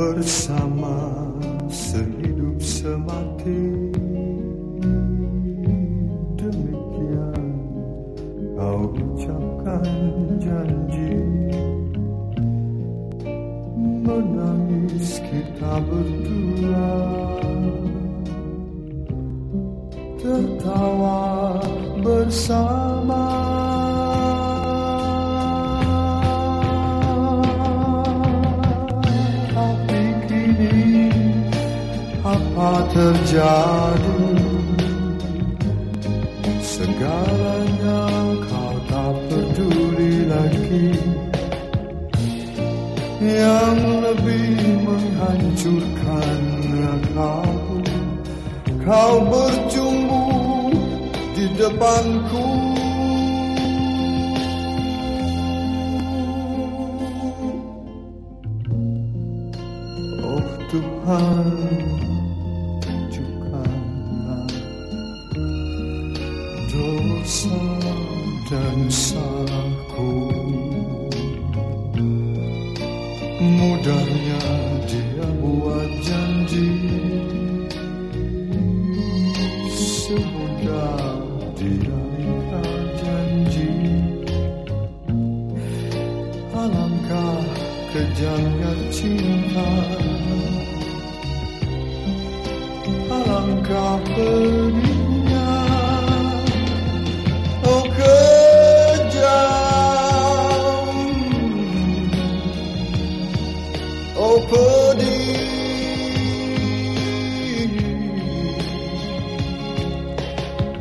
bersama sehidup semati. Demikian kau ucapkan janji. Menangis kita berdua. Tertawa bersama terjadi. Segalanya kau tak peduli lagi. Yang lebih menghancurkan kau Kau berjumbu di depanku. Oh Tuhan dosa dan salahku. Mudahnya dia buat janji. Semudah dia ingkar janji. Alangkah kejamnya cinta. Alangkah pedih